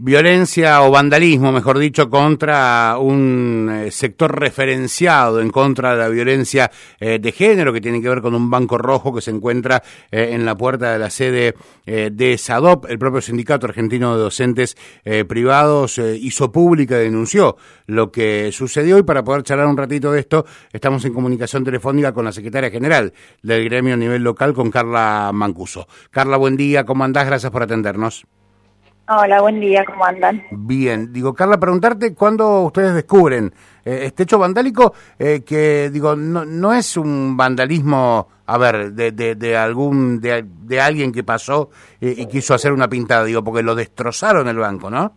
violencia o vandalismo, mejor dicho, contra un eh, sector referenciado en contra de la violencia eh, de género, que tiene que ver con un banco rojo que se encuentra eh, en la puerta de la sede de SADOP. El propio Sindicato Argentino de Docentes Privados hizo pública y denunció lo que sucedió. Y para poder charlar un ratito de esto, estamos en comunicación telefónica con la secretaria general del gremio a nivel local, con Carla Mancuso. Carla, buen día, ¿cómo andás? Gracias por atendernos. Hola, buen día, ¿cómo andan? Bien, digo, Carla, preguntarte cuándo ustedes descubren eh, este hecho vandálico, eh, que digo, no, no es un vandalismo, a ver, de, de, algún, de, de, alguien que pasó eh, y quiso hacer una pintada, digo, porque lo destrozaron el banco, ¿no?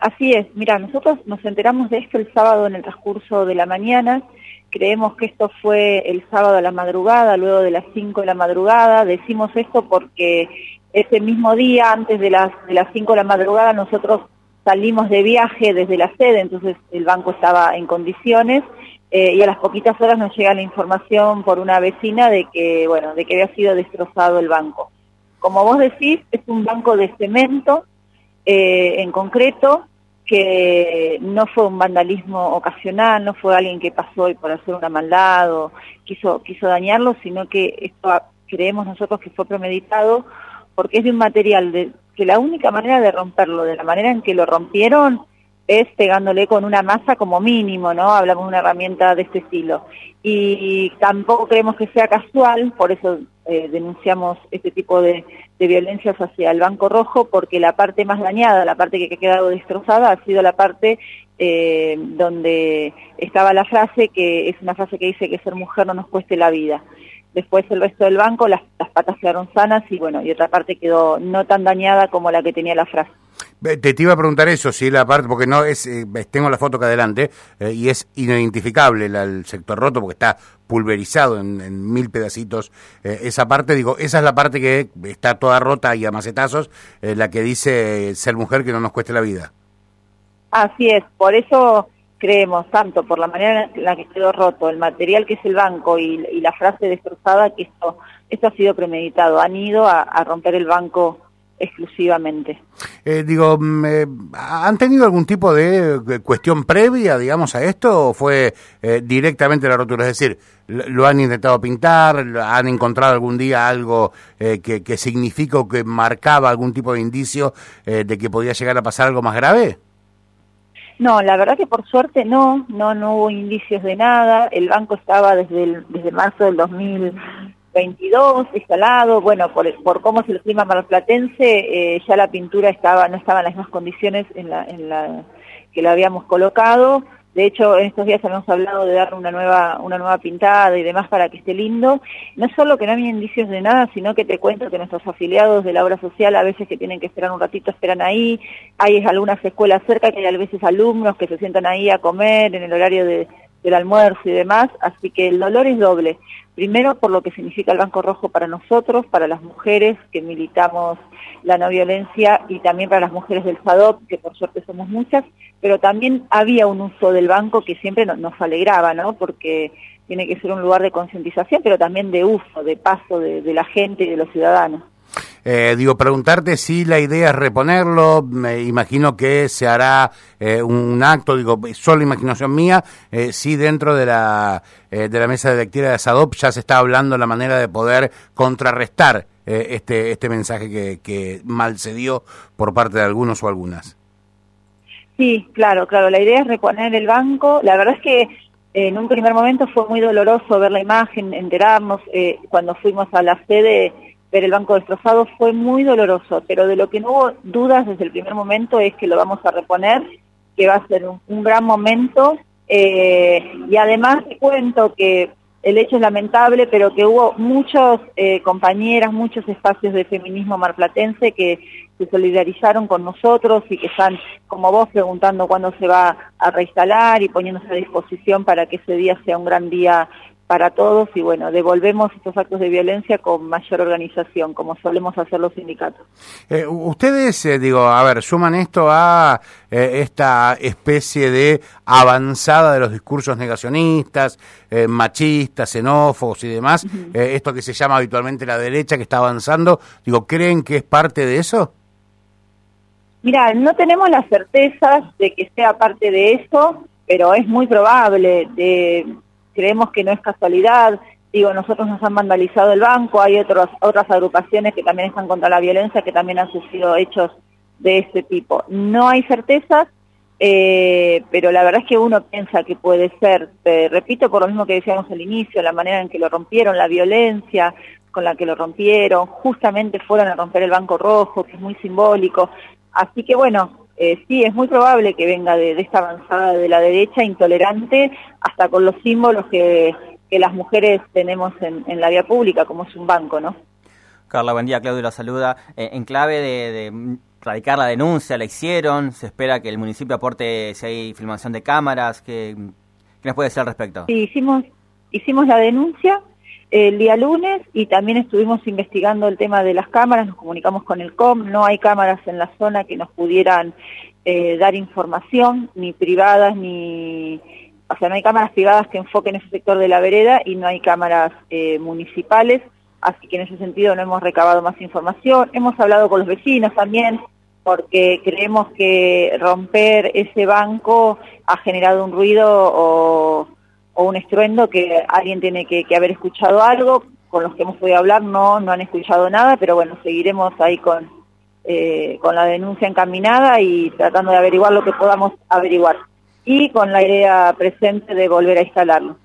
Así es, mira, nosotros nos enteramos de esto el sábado en el transcurso de la mañana, creemos que esto fue el sábado a la madrugada, luego de las 5 de la madrugada, decimos esto porque ese mismo día, antes de las, de las 5 de la madrugada, nosotros salimos de viaje desde la sede, entonces el banco estaba en condiciones eh, y a las poquitas horas nos llega la información por una vecina de que, bueno, de que había sido destrozado el banco. Como vos decís, es un banco de cemento eh, en concreto que no fue un vandalismo ocasional, no fue alguien que pasó y por hacer una maldad o quiso, quiso dañarlo, sino que esto creemos nosotros que fue premeditado porque es de un material de, que la única manera de romperlo, de la manera en que lo rompieron, es pegándole con una masa como mínimo, ¿no? Hablamos de una herramienta de este estilo. Y tampoco creemos que sea casual, por eso eh, denunciamos este tipo de, violencias hacia el Banco Rojo, porque la parte más dañada, la parte que ha quedado destrozada, ha sido la parte eh, donde estaba la frase, que es una frase que dice que ser mujer no nos cueste la vida. Después el resto del banco, las, patas quedaron sanas y bueno, y otra parte quedó no tan dañada como la que tenía la frase. Te, iba a preguntar eso, si la parte, porque no es, eh, tengo la foto acá adelante eh, y es inidentificable el sector roto porque está pulverizado en, mil pedacitos. Eh, esa parte, digo, esa es la parte que está toda rota y a macetazos, la que dice ser mujer que no nos cueste la vida. Así es, por eso creemos, tanto por la manera en la que quedó roto, el material que es el banco y, la frase destrozada, que esto, esto ha sido premeditado. Han ido a, romper el banco exclusivamente. Eh, digo, mm, eh, ¿han tenido algún tipo de cuestión previa, digamos, a esto o fue eh, directamente la rotura? Es decir, ¿lo han intentado pintar? ¿Han encontrado algún día algo que, que significa o que marcaba algún tipo de indicio de que podía llegar a pasar algo más grave? No, la verdad que por suerte no, no, no hubo indicios de nada. El banco estaba desde el, desde marzo del 2022 instalado. Bueno, por, por cómo es el clima marplatense, eh, ya la pintura estaba, no estaba en las mismas condiciones en la, en la que la habíamos colocado. De hecho, en estos días habíamos hablado de dar una nueva, una nueva pintada y demás para que esté lindo. No solo que no había indicios de nada, sino que te cuento que nuestros afiliados de la obra social a veces que tienen que esperar un ratito esperan ahí. Hay algunas escuelas cerca que hay a veces alumnos que se sientan ahí a comer en el horario de, del almuerzo y demás. Así que el dolor es doble. Primero por lo que significa el Banco Rojo para nosotros, para las mujeres que militamos la no violencia y también para las mujeres del FADOP, que por suerte somos muchas, pero también había un uso del banco que siempre nos alegraba, ¿no? Porque tiene que ser un lugar de concientización, pero también de uso, de paso de, la gente y de los ciudadanos. Eh, digo, preguntarte si la idea es reponerlo, me imagino que se hará eh, un acto, digo, solo imaginación mía, eh, si dentro de la, de la mesa directiva de SADOP ya se está hablando la manera de poder contrarrestar este, este mensaje que, que mal se dio por parte de algunos o algunas. Sí, claro, claro. La idea es reponer el banco. La verdad es que eh, en un primer momento fue muy doloroso ver la imagen, enterarnos. Eh, cuando fuimos a la sede, ver el banco destrozado fue muy doloroso. Pero de lo que no hubo dudas desde el primer momento es que lo vamos a reponer, que va a ser un, gran momento. Eh, y además te cuento que el hecho es lamentable, pero que hubo muchos compañeras, muchos espacios de feminismo marplatense que se solidarizaron con nosotros y que están, como vos, preguntando cuándo se va a reinstalar y poniéndose a disposición para que ese día sea un gran día para todos y bueno, devolvemos estos actos de violencia con mayor organización, como solemos hacer los sindicatos. Eh, ustedes, eh, digo, a ver, suman esto a eh, esta especie de avanzada de los discursos negacionistas, machistas, xenófobos y demás, esto que se llama habitualmente la derecha que está avanzando, digo, ¿creen que es parte de eso? Mira, no tenemos las certezas de que sea parte de eso, pero es muy probable. Creemos que no es casualidad. Digo, nosotros nos han vandalizado el banco, hay otros, otras agrupaciones que también están contra la violencia, que también han sufrido hechos de este tipo. No hay certezas, eh, pero la verdad es que uno piensa que puede ser, repito por lo mismo que decíamos al inicio, la manera en que lo rompieron, la violencia con la que lo rompieron, justamente fueron a romper el Banco Rojo, que es muy simbólico. Así que bueno, eh, sí, es muy probable que venga de, esta avanzada de la derecha intolerante, hasta con los símbolos que, las mujeres tenemos en, la vía pública, como es un banco, ¿no? Carla, buen día, Claudio la saluda. Eh, en clave de, radicar la denuncia, la hicieron, se espera que el municipio aporte si hay filmación de cámaras, ¿qué, qué nos puede decir al respecto? Sí, hicimos, hicimos la denuncia, el día lunes y también estuvimos investigando el tema de las cámaras, nos comunicamos con el COM, no hay cámaras en la zona que nos pudieran eh, dar información, ni privadas, ni... O sea, no hay cámaras privadas que enfoquen ese sector de la vereda y no hay cámaras eh, municipales, así que en ese sentido no hemos recabado más información. Hemos hablado con los vecinos también, porque creemos que romper ese banco ha generado un ruido o o un estruendo que alguien tiene que, haber escuchado algo, con los que hemos podido hablar no, no han escuchado nada, pero bueno, seguiremos ahí con, eh, con la denuncia encaminada y tratando de averiguar lo que podamos averiguar. Y con la idea presente de volver a instalarlo.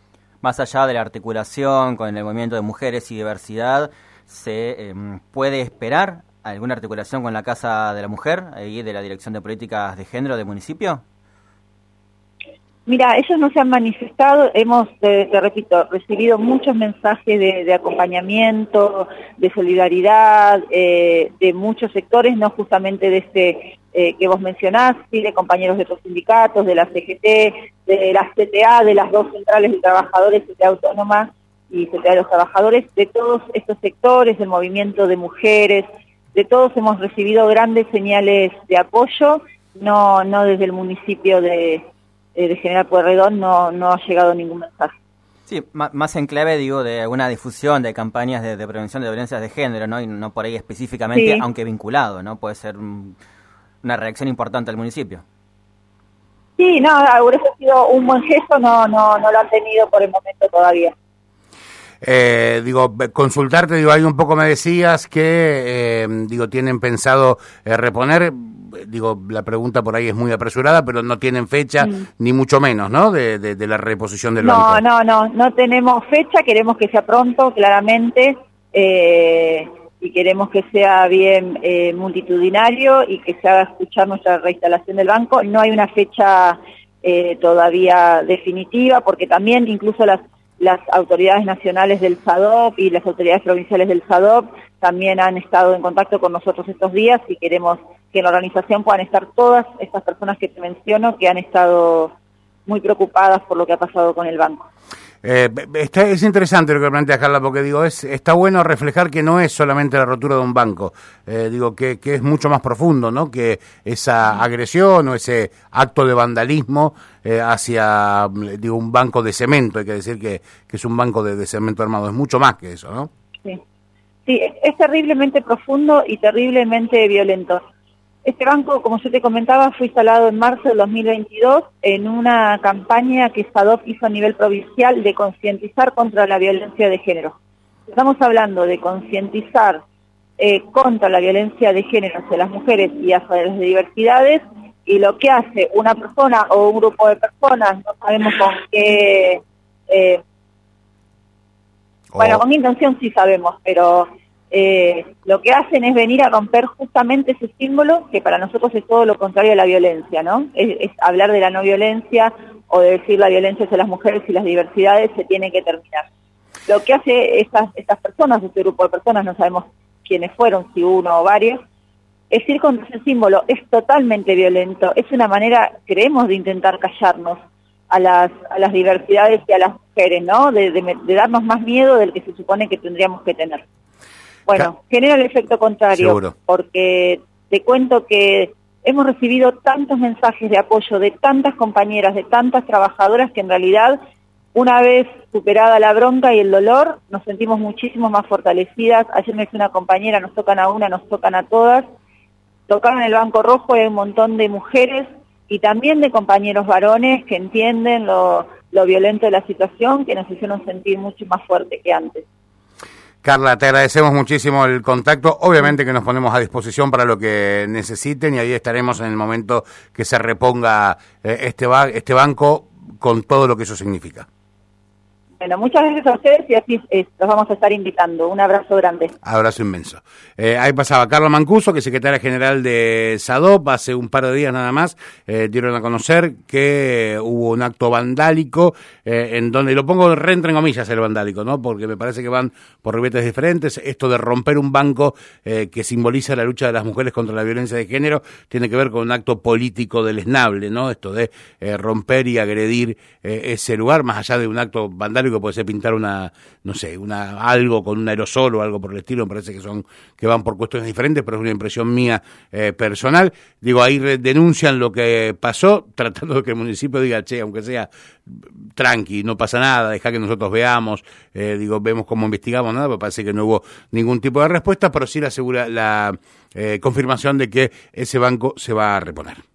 Más allá de la articulación con el movimiento de mujeres y diversidad, ¿se em, puede esperar alguna articulación con la Casa de la Mujer y de la Dirección de Políticas de Género del municipio? Mira, ellos no se han manifestado, hemos, te, repito, recibido muchos mensajes de, acompañamiento, de solidaridad, eh, de muchos sectores, no justamente de este eh, que vos mencionás, sí, de compañeros de otros sindicatos, de la CGT, de la CTA, de las dos centrales de trabajadores, CTA Autónoma y CTA de los Trabajadores, de todos estos sectores, del movimiento de mujeres, de todos hemos recibido grandes señales de apoyo, no, no desde el municipio de de General Pueyrredón no, no ha llegado ningún mensaje. Sí, más en clave, digo, de alguna difusión de campañas de, prevención de violencias de género, ¿no? Y no por ahí específicamente, aunque vinculado, ¿no? Puede ser una reacción importante al municipio. Sí, no, hubiese sido un buen gesto, no, no, no lo han tenido por el momento todavía. Eh, digo, consultarte, digo, ahí un poco me decías que, eh, digo, tienen pensado eh, reponer, digo, la pregunta por ahí es muy apresurada, pero no tienen fecha, ni mucho menos, ¿no? De, de, la reposición del no, banco. No, no, no, no tenemos fecha, queremos que sea pronto, claramente, y queremos que sea bien multitudinario y que se haga escuchar nuestra reinstalación del banco. No hay una fecha todavía definitiva, porque también incluso las las autoridades nacionales del SADOP y las autoridades provinciales del SADOP también han estado en contacto con nosotros estos días y queremos que en la organización puedan estar todas estas personas que te menciono que han estado muy preocupadas por lo que ha pasado con el banco. Eh, es interesante lo que plantea Carla, porque digo, es, está bueno reflejar que no es solamente la rotura de un banco, eh, digo que, que, es mucho más profundo, ¿no? Que esa agresión o ese acto de vandalismo eh, hacia digo, un banco de cemento, hay que decir que, que es un banco de, de, cemento armado, es mucho más que eso, ¿no? Sí. sí, es terriblemente profundo y terriblemente violento. Este banco, como yo te comentaba, fue instalado en marzo del 2022 en una campaña que SADOP hizo a nivel provincial de concientizar contra la violencia de género. Estamos hablando de concientizar eh, contra la violencia de género hacia las mujeres y hacia las diversidades y lo que hace una persona o un grupo de personas, no sabemos con qué... Eh, bueno, con intención sí sabemos, pero eh, lo que hacen es venir a romper justamente ese símbolo que para nosotros es todo lo contrario a la violencia, ¿no? Es, hablar de la no violencia o de decir la violencia hacia las mujeres y las diversidades se tiene que terminar. Lo que hace estas, estas personas, este grupo de personas, no sabemos quiénes fueron, si uno o varios, es ir contra ese símbolo, es totalmente violento, es una manera, creemos, de intentar callarnos a las, a las diversidades y a las mujeres, ¿no? de darnos más miedo del que se supone que tendríamos que tener. Bueno, genera el efecto contrario, porque te cuento que hemos recibido tantos mensajes de apoyo de tantas compañeras, de tantas trabajadoras que en realidad una vez superada la bronca y el dolor, nos sentimos muchísimo más fortalecidas. Ayer me dice una compañera, nos tocan a una, nos tocan a todas. tocaron el Banco Rojo hay un montón de mujeres y también de compañeros varones que entienden lo, lo violento de la situación, que nos hicieron sentir mucho más fuerte que antes. Carla, te agradecemos muchísimo el contacto. Obviamente que nos ponemos a disposición para lo que necesiten y ahí estaremos en el momento que se reponga eh, este, este banco con todo lo que eso significa. Bueno, muchas gracias a ustedes y así los vamos a estar invitando. Un abrazo grande. Abrazo inmenso. Eh, ahí pasaba Carla Mancuso, que es secretaria general de SADOP. Hace un par de días nada más eh, dieron a conocer que hubo un acto vandálico eh, en donde, y lo pongo re entre comillas el vandálico, ¿no? Porque me parece que van por ribetes diferentes. Esto de romper un banco que simboliza la lucha de las mujeres contra la violencia de género tiene que ver con un acto político deleznable, ¿no? Esto de romper y agredir ese lugar, más allá de un acto vandálico puede ser pintar una, no sé, una algo con un aerosol o algo por el estilo, me parece que son que van por cuestiones diferentes, pero es una impresión mía eh, personal. Digo, ahí denuncian lo que pasó, tratando de que el municipio diga, che, aunque sea tranqui, no pasa nada, deja que nosotros veamos, eh, digo, vemos cómo investigamos, nada, me parece que no hubo ningún tipo de respuesta, pero sí la, segura, la eh, confirmación de que ese banco se va a reponer.